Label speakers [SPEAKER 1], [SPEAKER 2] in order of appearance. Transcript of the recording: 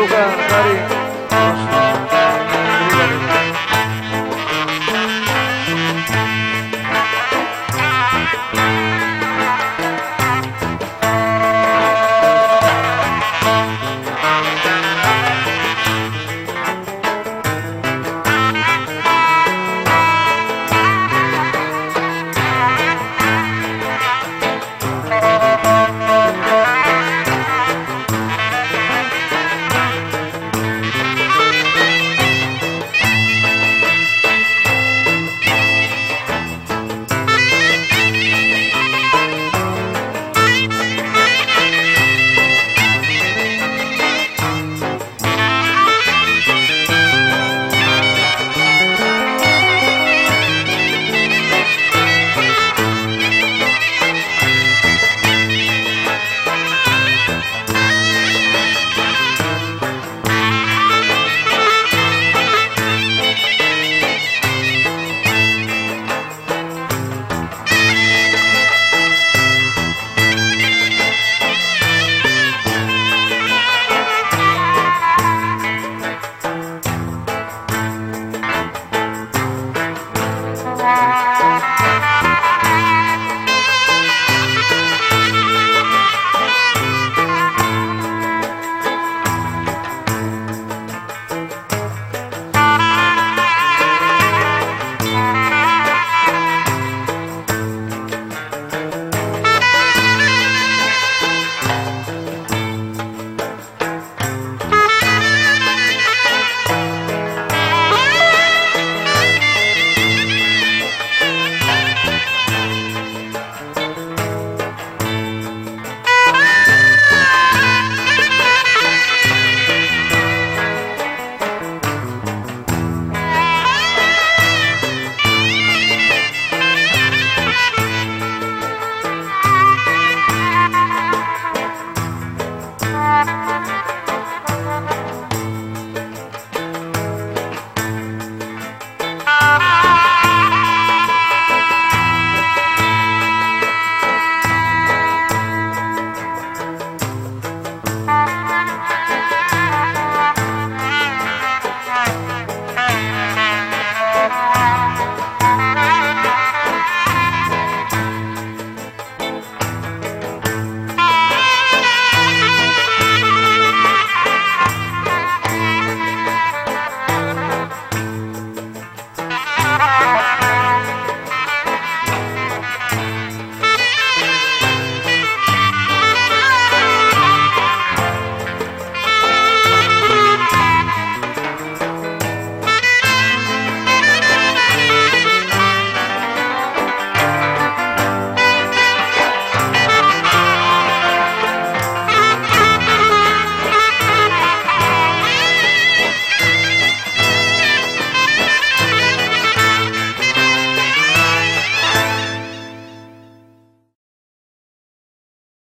[SPEAKER 1] Obrigado, Nari.